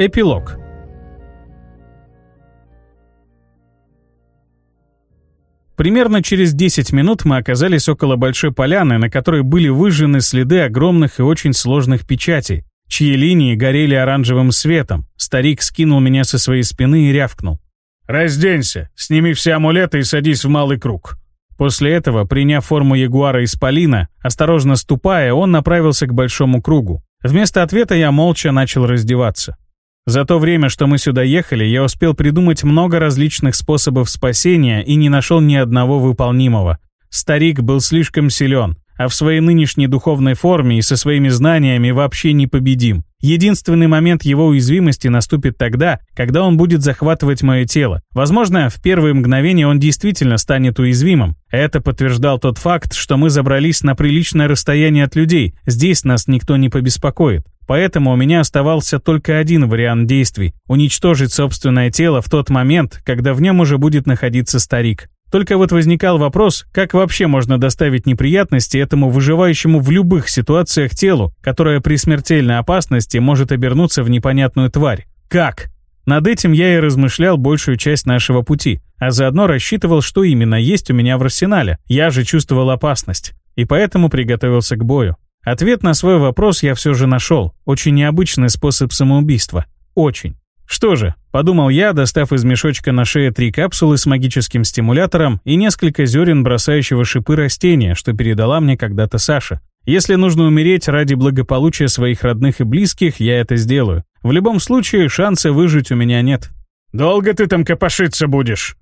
Эпилог. Примерно через 10 минут мы оказались около большой поляны, на которой были выжжены следы огромных и очень сложных печатей, чьи линии горели оранжевым светом. Старик скинул меня со своей спины и рявкнул. «Разденься, сними все амулеты и садись в малый круг». После этого, приняв форму ягуара из полина, осторожно ступая, он направился к большому кругу. Вместо ответа я молча начал раздеваться. За то время, что мы сюда ехали, я успел придумать много различных способов спасения и не нашел ни одного выполнимого. Старик был слишком силен, а в своей нынешней духовной форме и со своими знаниями вообще непобедим. Единственный момент его уязвимости наступит тогда, когда он будет захватывать мое тело. Возможно, в первые мгновения он действительно станет уязвимым. Это подтверждал тот факт, что мы забрались на приличное расстояние от людей, здесь нас никто не побеспокоит. Поэтому у меня оставался только один вариант действий – уничтожить собственное тело в тот момент, когда в нем уже будет находиться старик. Только вот возникал вопрос, как вообще можно доставить неприятности этому выживающему в любых ситуациях телу, которое при смертельной опасности может обернуться в непонятную тварь. Как? Над этим я и размышлял большую часть нашего пути, а заодно рассчитывал, что именно есть у меня в арсенале. Я же чувствовал опасность, и поэтому приготовился к бою. Ответ на свой вопрос я все же нашел. Очень необычный способ самоубийства. Очень. Что же, подумал я, достав из мешочка на шее три капсулы с магическим стимулятором и несколько зерен бросающего шипы растения, что передала мне когда-то Саша. Если нужно умереть ради благополучия своих родных и близких, я это сделаю. В любом случае, шанса выжить у меня нет. «Долго ты там копошиться будешь?»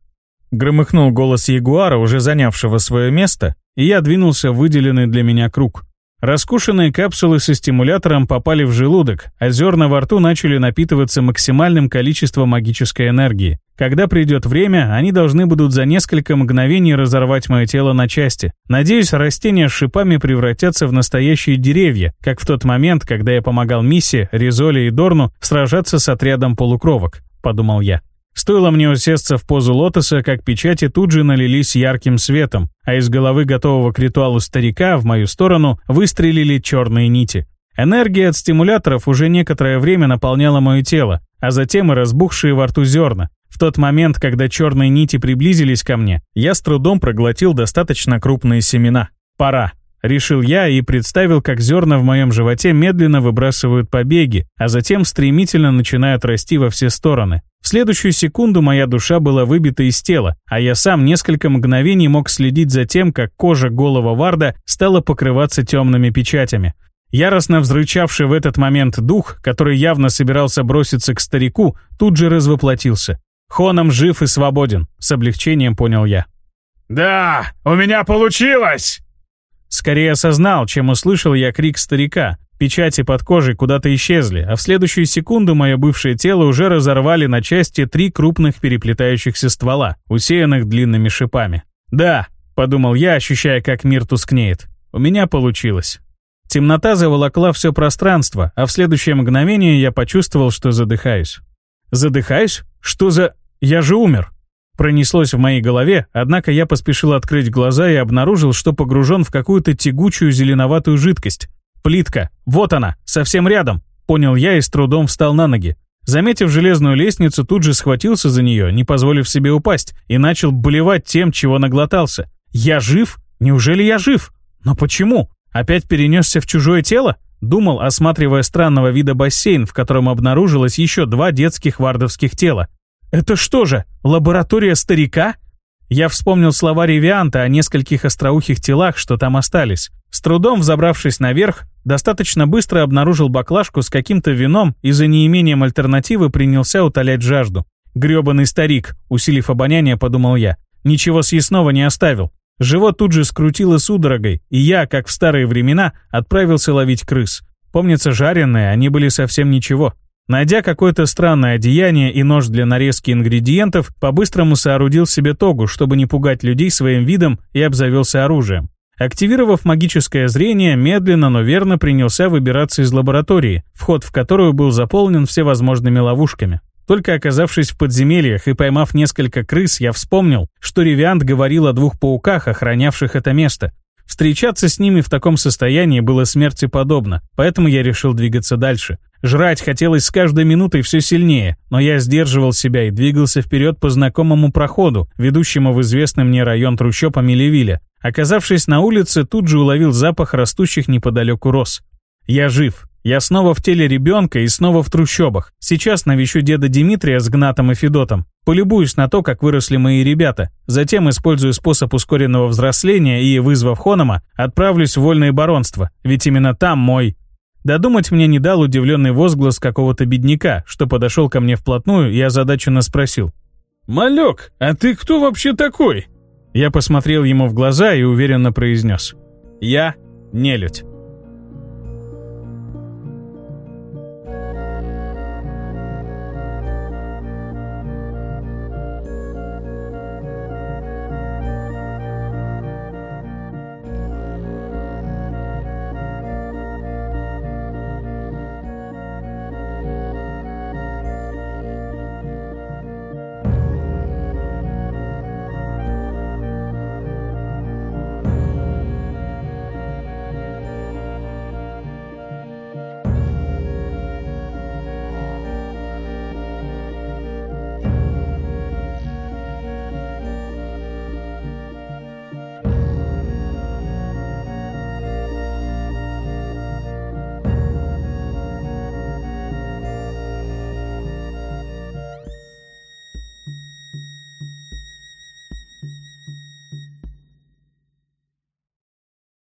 Громыхнул голос Ягуара, уже занявшего свое место, и я двинулся в выделенный для меня круг. Раскушенные капсулы со стимулятором попали в желудок, а зерна во рту начали напитываться максимальным количеством магической энергии. Когда придет время, они должны будут за несколько мгновений разорвать мое тело на части. Надеюсь, растения с шипами превратятся в настоящие деревья, как в тот момент, когда я помогал Миссе, Ризоле и Дорну сражаться с отрядом полукровок, подумал я. Стоило мне усесться в позу лотоса, как печати тут же налились ярким светом, а из головы готового к ритуалу старика в мою сторону выстрелили черные нити. Энергия от стимуляторов уже некоторое время наполняла мое тело, а затем и разбухшие во рту зерна. В тот момент, когда черные нити приблизились ко мне, я с трудом проглотил достаточно крупные семена. Пора. Решил я и представил, как зерна в моем животе медленно выбрасывают побеги, а затем стремительно начинают расти во все стороны. В следующую секунду моя душа была выбита из тела, а я сам несколько мгновений мог следить за тем, как кожа голого Варда стала покрываться темными печатями. Яростно взрычавший в этот момент дух, который явно собирался броситься к старику, тут же развоплотился. Хоном жив и свободен, с облегчением понял я. «Да, у меня получилось!» Скорее осознал, чем услышал я крик старика. Печати под кожей куда-то исчезли, а в следующую секунду мое бывшее тело уже разорвали на части три крупных переплетающихся ствола, усеянных длинными шипами. «Да», — подумал я, ощущая, как мир тускнеет. «У меня получилось». Темнота заволокла все пространство, а в следующее мгновение я почувствовал, что задыхаюсь. «Задыхаюсь? Что за... Я же умер!» Пронеслось в моей голове, однако я поспешил открыть глаза и обнаружил, что погружен в какую-то тягучую зеленоватую жидкость. Плитка. Вот она, совсем рядом. Понял я и с трудом встал на ноги. Заметив железную лестницу, тут же схватился за нее, не позволив себе упасть, и начал болевать тем, чего наглотался. «Я жив? Неужели я жив? Но почему? Опять перенесся в чужое тело?» Думал, осматривая странного вида бассейн, в котором обнаружилось еще два детских вардовских тела. «Это что же, лаборатория старика?» Я вспомнил слова Ревианта о нескольких остроухих телах, что там остались. С трудом взобравшись наверх, достаточно быстро обнаружил баклажку с каким-то вином и за неимением альтернативы принялся утолять жажду. Грёбаный старик, усилив обоняние, подумал я. Ничего съестного не оставил. Живот тут же скрутило судорогой, и я, как в старые времена, отправился ловить крыс. Помнится, жареные, они были совсем ничего. Найдя какое-то странное одеяние и нож для нарезки ингредиентов, по-быстрому соорудил себе тогу, чтобы не пугать людей своим видом и обзавелся оружием. Активировав магическое зрение, медленно, но верно принялся выбираться из лаборатории, вход в которую был заполнен всевозможными ловушками. Только оказавшись в подземельях и поймав несколько крыс, я вспомнил, что Ревиант говорил о двух пауках, охранявших это место. Встречаться с ними в таком состоянии было смерти подобно, поэтому я решил двигаться дальше. Жрать хотелось с каждой минутой все сильнее, но я сдерживал себя и двигался вперед по знакомому проходу, ведущему в известный мне район трущоб Амелевиля. Оказавшись на улице, тут же уловил запах растущих неподалеку роз. Я жив. Я снова в теле ребенка и снова в трущобах. Сейчас навещу деда Дмитрия с Гнатом и Федотом. Полюбуюсь на то, как выросли мои ребята. Затем, используя способ ускоренного взросления и, вызвав Хонома, отправлюсь в вольное баронство, ведь именно там мой... Додумать мне не дал удивленный возглас какого-то бедняка, что подошел ко мне вплотную и озадаченно спросил. «Малек, а ты кто вообще такой?» Я посмотрел ему в глаза и уверенно произнес. «Я нелюдь».